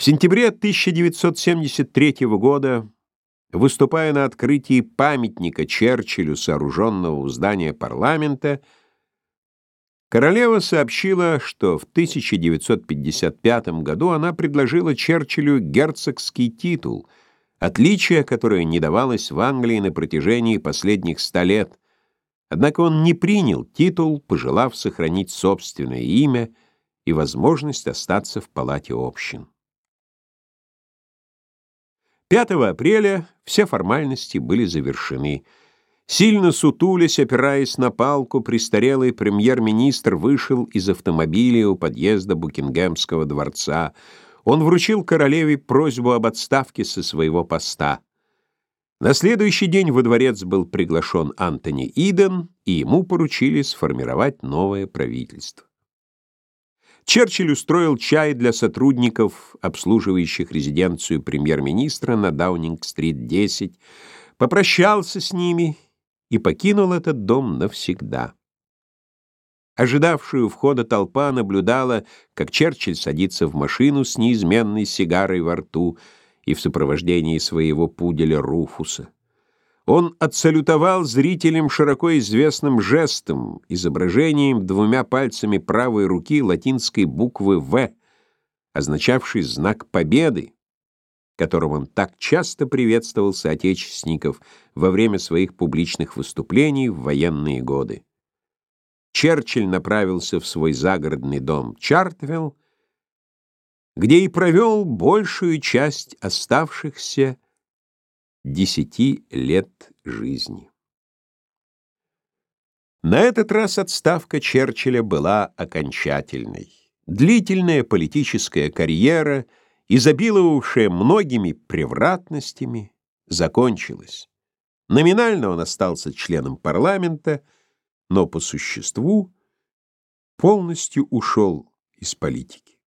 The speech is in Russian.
В сентябре 1973 года, выступая на открытии памятника Черчиллю, сооруженного у здания парламента, королева сообщила, что в 1955 году она предложила Черчиллю герцогский титул, отличие, которое не давалось в Англии на протяжении последних ста лет. Однако он не принял титул, пожелав сохранить собственное имя и возможность остаться в палате общин. 5 апреля все формальности были завершены. Сильно сутулясь, опираясь на палку, престарелый премьер-министр вышел из автомобиля у подъезда Букингемского дворца. Он вручил королеве просьбу об отставке со своего поста. На следующий день во дворец был приглашен Антони Иден, и ему поручили сформировать новое правительство. Черчилль устроил чай для сотрудников, обслуживающих резиденцию премьер-министра на Даунинг-стрит 10, попрощался с ними и покинул этот дом навсегда. Ожидавшую входа толпа наблюдала, как Черчилль садится в машину с неизменной сигарой во рту и в сопровождении своего пуделя Руфуса. Он отсалютовал зрителям широко известным жестом, изображением двумя пальцами правой руки латинской буквы «В», означавшей знак победы, которым он так часто приветствовал соотечественников во время своих публичных выступлений в военные годы. Черчилль направился в свой загородный дом Чартвилл, где и провел большую часть оставшихся десяти лет жизни. На этот раз отставка Черчилля была окончательной. Длительная политическая карьера, изобиловавшая многими превратностями, закончилась. Номинально он остался членом парламента, но по существу полностью ушел из политики.